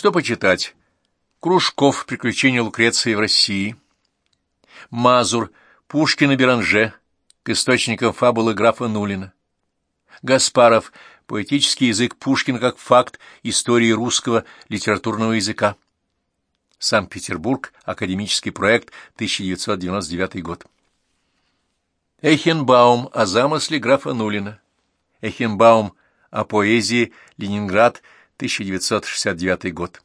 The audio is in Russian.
Что почитать? Кружков «Приключения Лукреции в России». Мазур «Пушкин и Беранже» к источникам фабулы графа Нулина. Гаспаров «Поэтический язык Пушкина как факт истории русского литературного языка». Санкт-Петербург. Академический проект. 1999 год. Эхенбаум о замысле графа Нулина. Эхенбаум о поэзии. Ленинград. 1969 год.